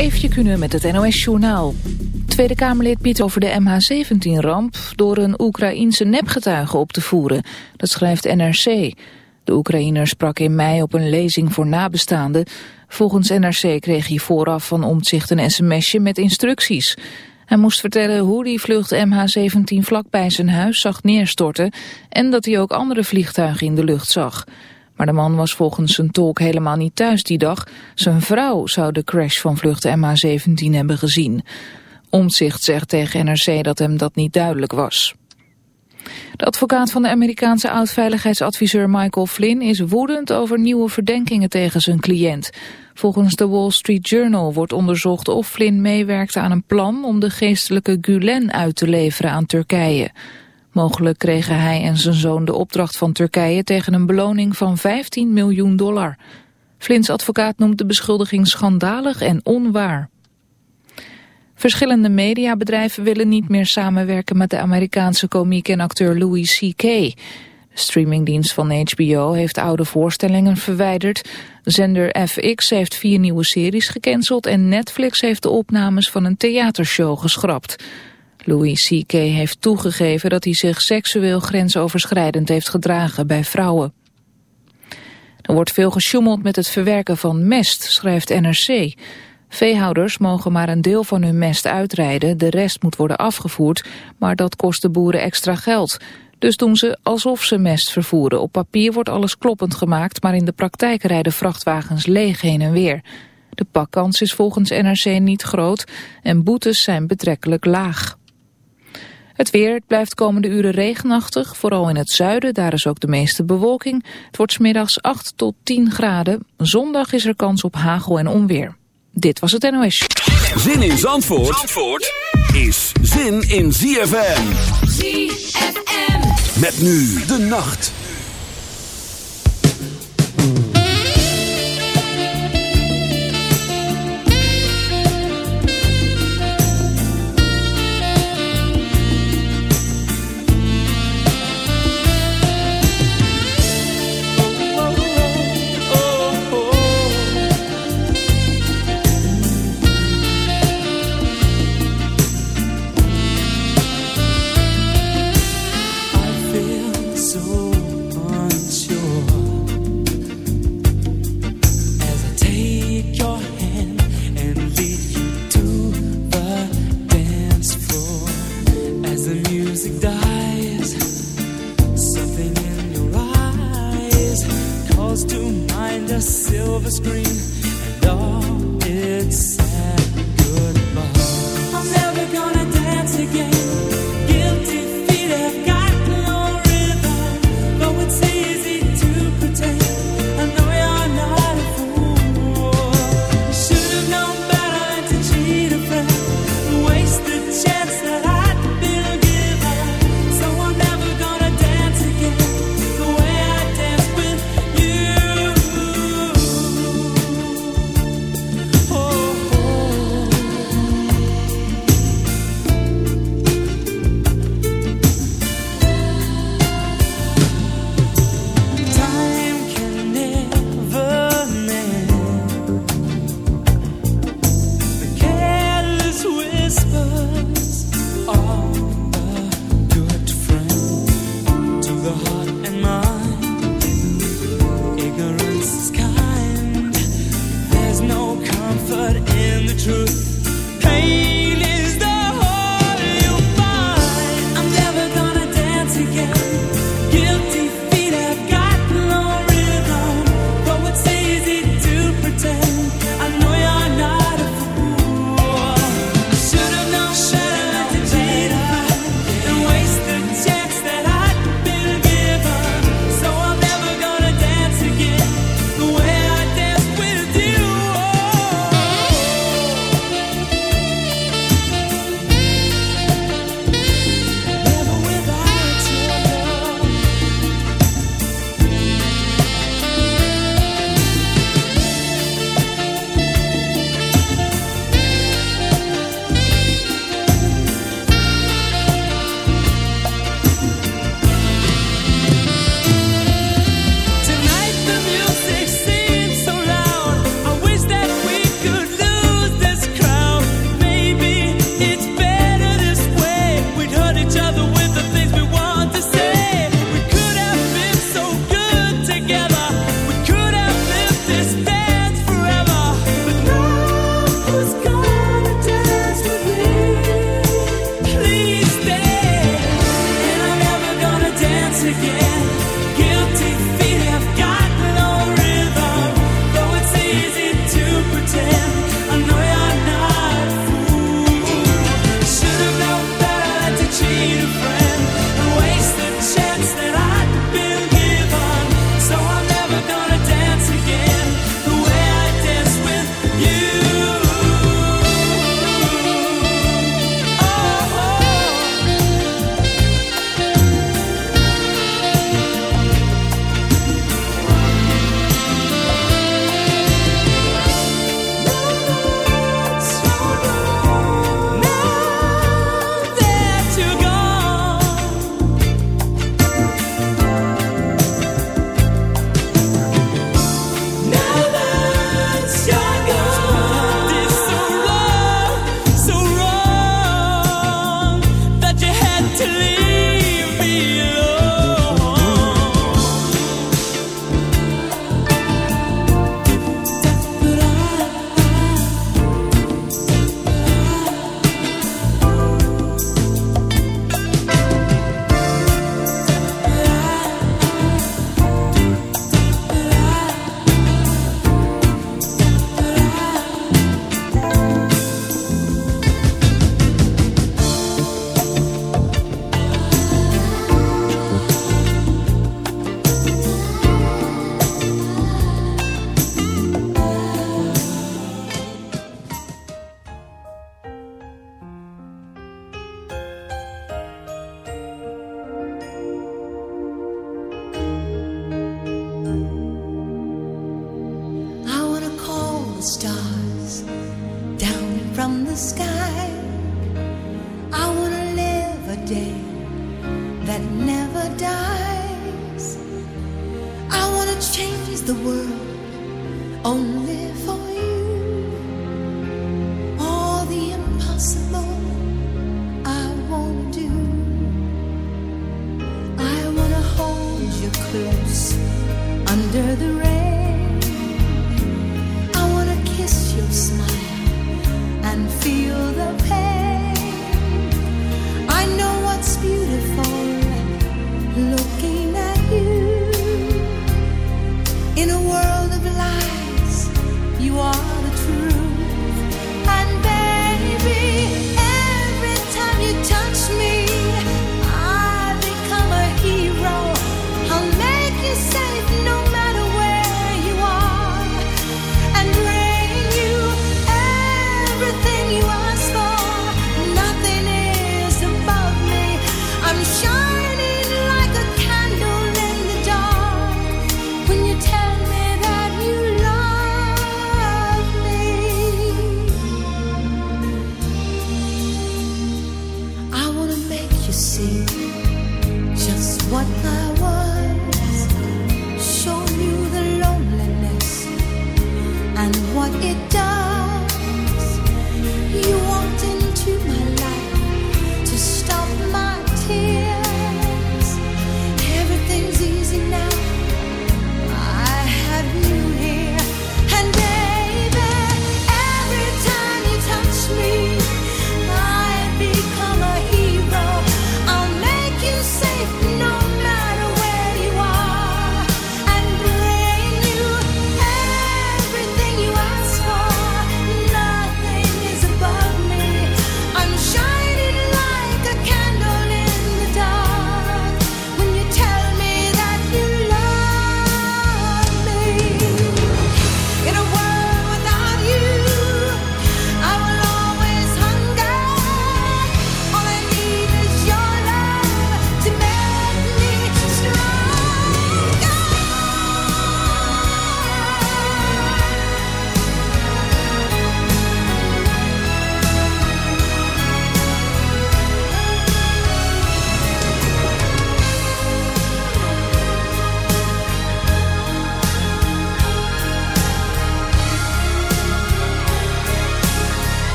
Eefje kunnen met het NOS-journaal. Tweede Kamerlid Piet over de MH17-ramp door een Oekraïense nepgetuige op te voeren. Dat schrijft NRC. De Oekraïner sprak in mei op een lezing voor nabestaanden. Volgens NRC kreeg hij vooraf van Omtzigt een sms'je met instructies. Hij moest vertellen hoe die vlucht MH17 vlakbij zijn huis zag neerstorten... en dat hij ook andere vliegtuigen in de lucht zag... Maar de man was volgens zijn tolk helemaal niet thuis die dag. Zijn vrouw zou de crash van vlucht MH17 hebben gezien. Omtzigt zegt tegen NRC dat hem dat niet duidelijk was. De advocaat van de Amerikaanse oud-veiligheidsadviseur Michael Flynn is woedend over nieuwe verdenkingen tegen zijn cliënt. Volgens de Wall Street Journal wordt onderzocht of Flynn meewerkte aan een plan om de geestelijke Gulen uit te leveren aan Turkije. Mogelijk kregen hij en zijn zoon de opdracht van Turkije tegen een beloning van 15 miljoen dollar. Flins advocaat noemt de beschuldiging schandalig en onwaar. Verschillende mediabedrijven willen niet meer samenwerken met de Amerikaanse komiek en acteur Louis C.K. Streamingdienst van HBO heeft oude voorstellingen verwijderd. Zender FX heeft vier nieuwe series gecanceld en Netflix heeft de opnames van een theatershow geschrapt. Louis C.K. heeft toegegeven dat hij zich seksueel grensoverschrijdend heeft gedragen bij vrouwen. Er wordt veel gesjoemeld met het verwerken van mest, schrijft NRC. Veehouders mogen maar een deel van hun mest uitrijden, de rest moet worden afgevoerd, maar dat kost de boeren extra geld. Dus doen ze alsof ze mest vervoeren. Op papier wordt alles kloppend gemaakt, maar in de praktijk rijden vrachtwagens leeg heen en weer. De pakkans is volgens NRC niet groot en boetes zijn betrekkelijk laag. Het weer het blijft komende uren regenachtig, vooral in het zuiden, daar is ook de meeste bewolking. Het wordt smiddags 8 tot 10 graden. Zondag is er kans op hagel en onweer. Dit was het NOS. Zin in Zandvoort, Zandvoort is zin in ZFM. ZFM. Met nu de nacht. silver screen. And all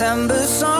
September song,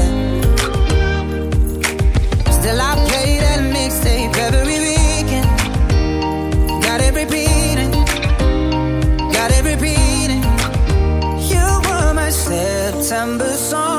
September song,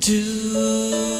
do.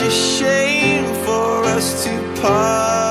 It's a shame for us to part.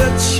such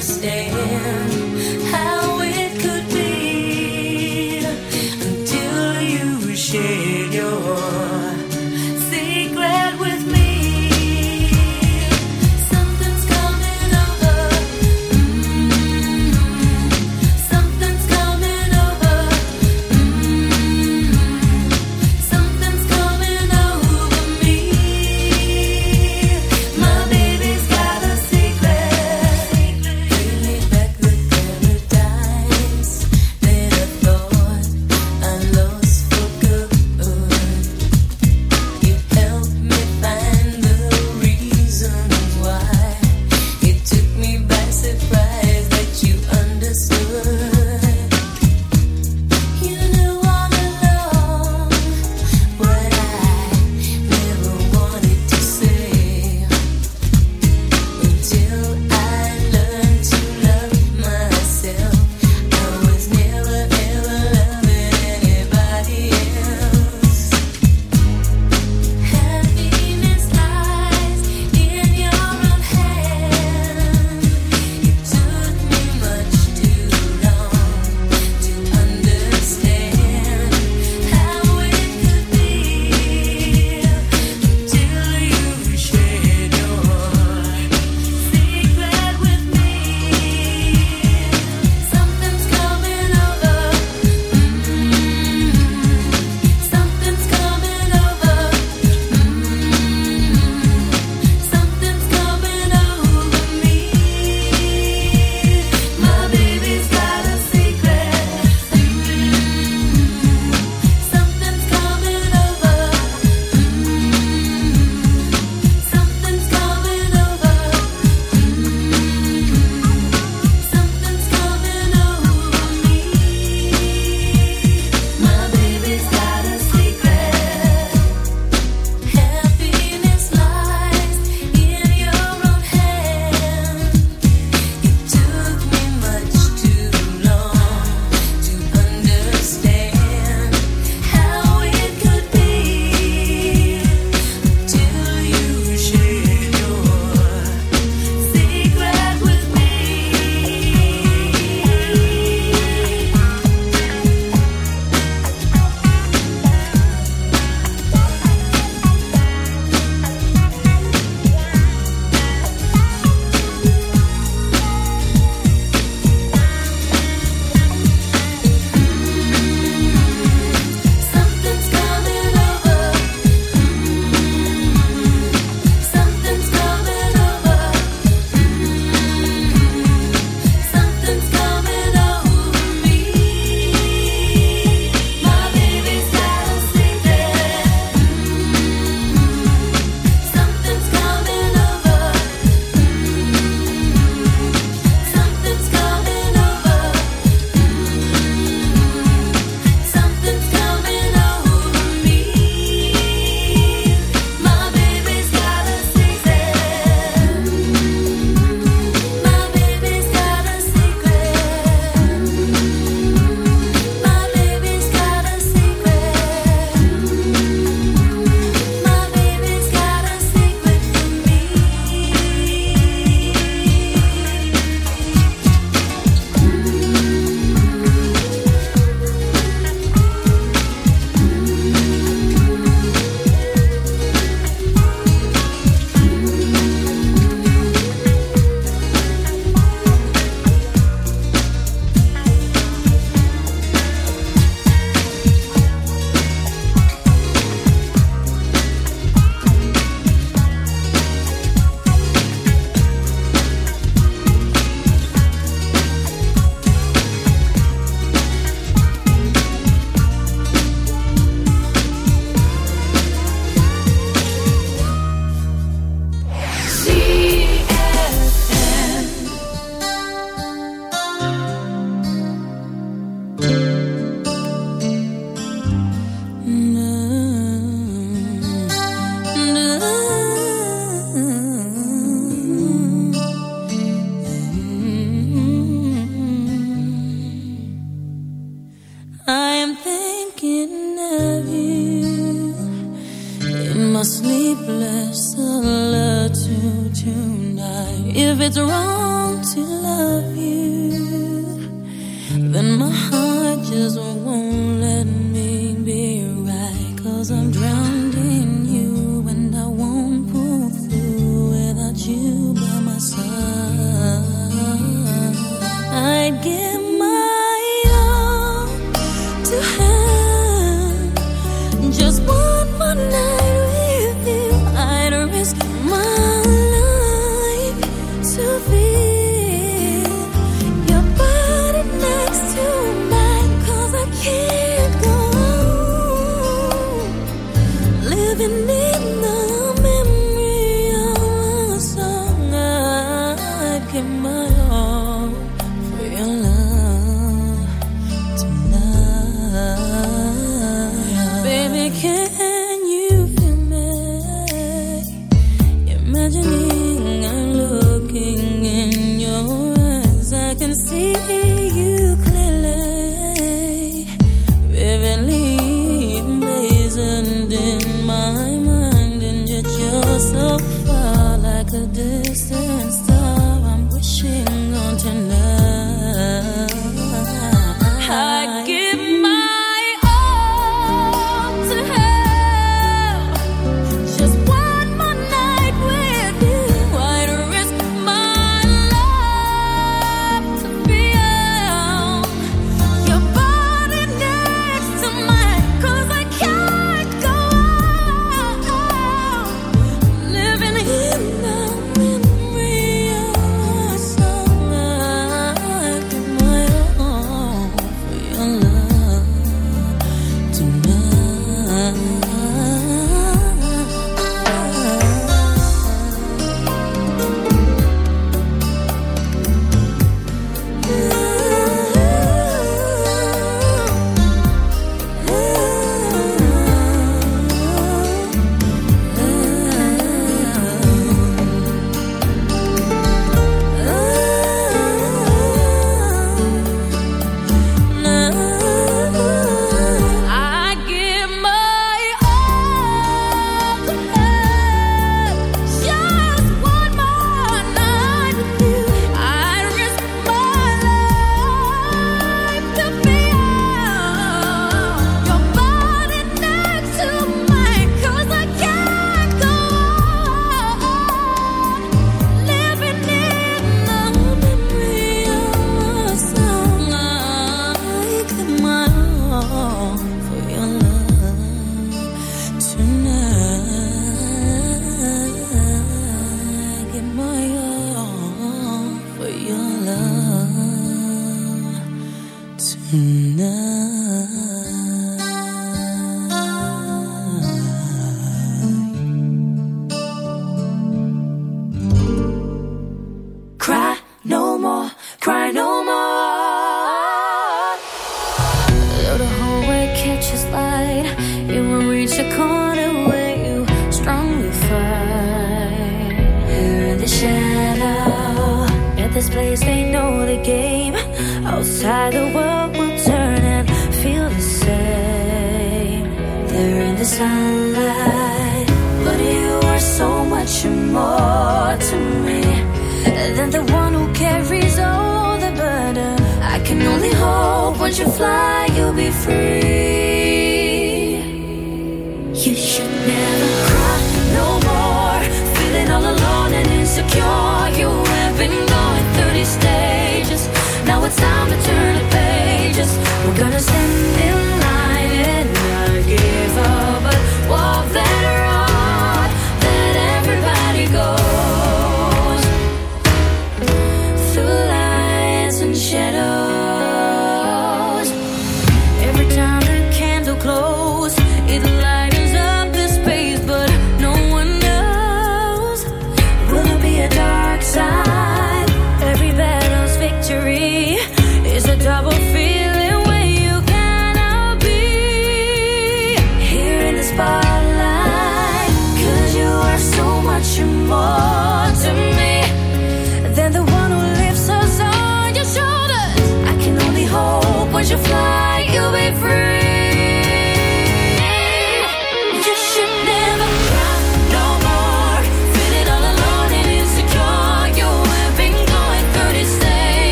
it's time to turn the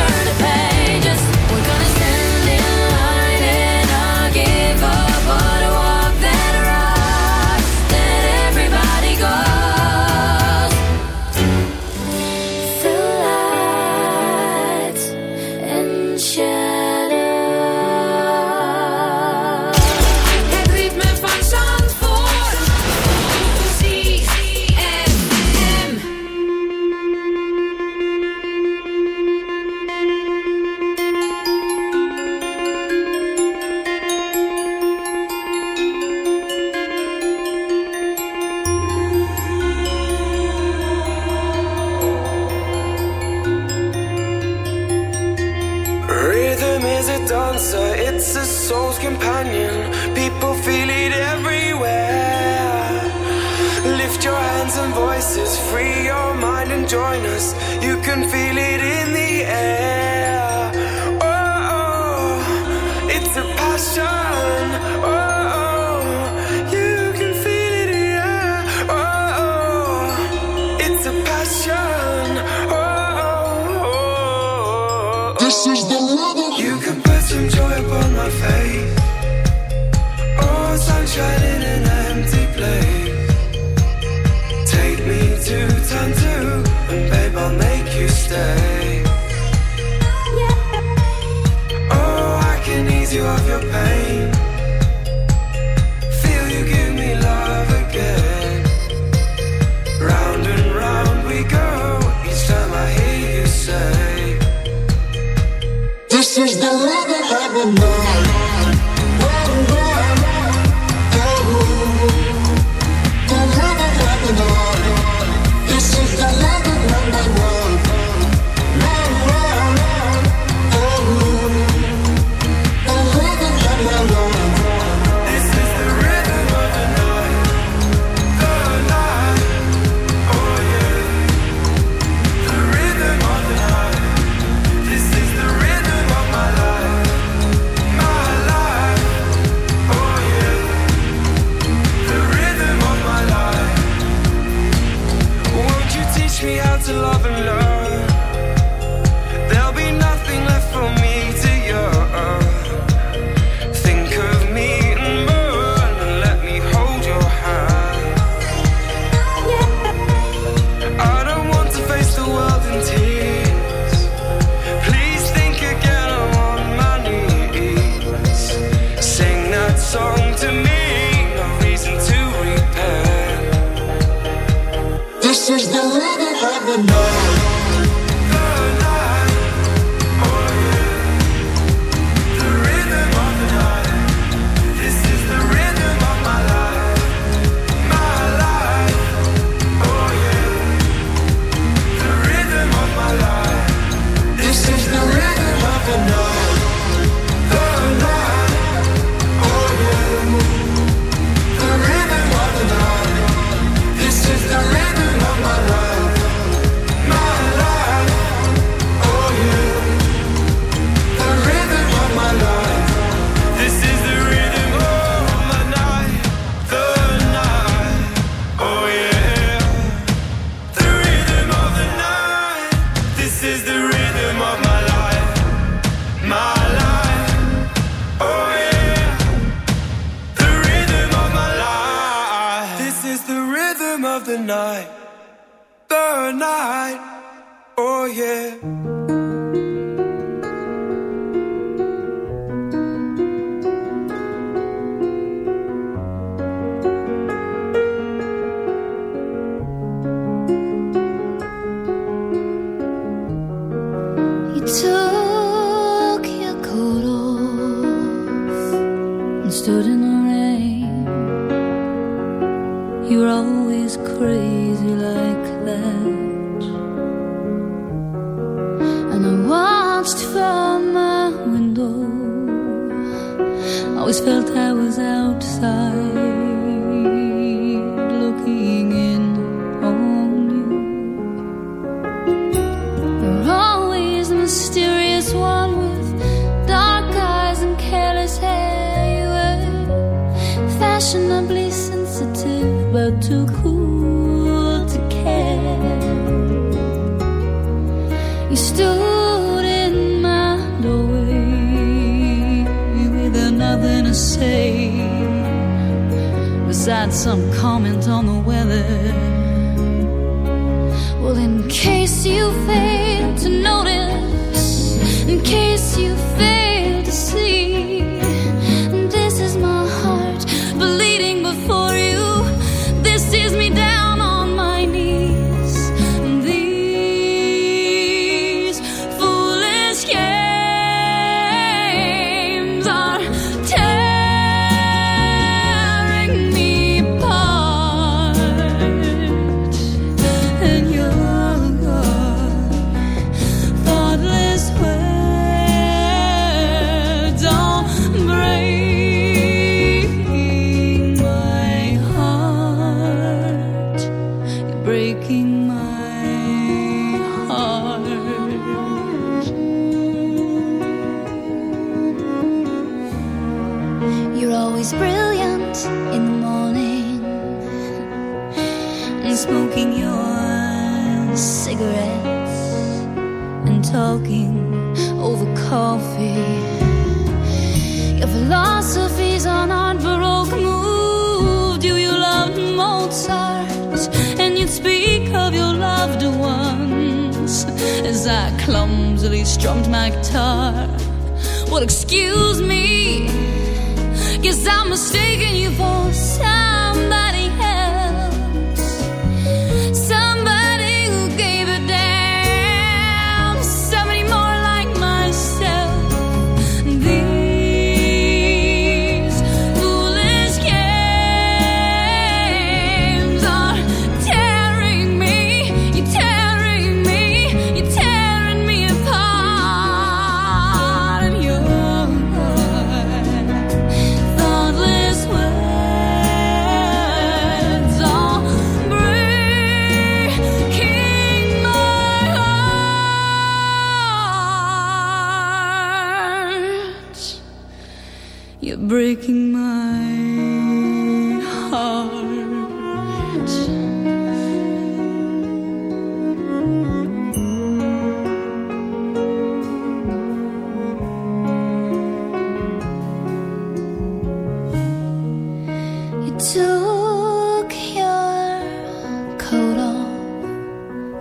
time to turn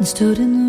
stood in the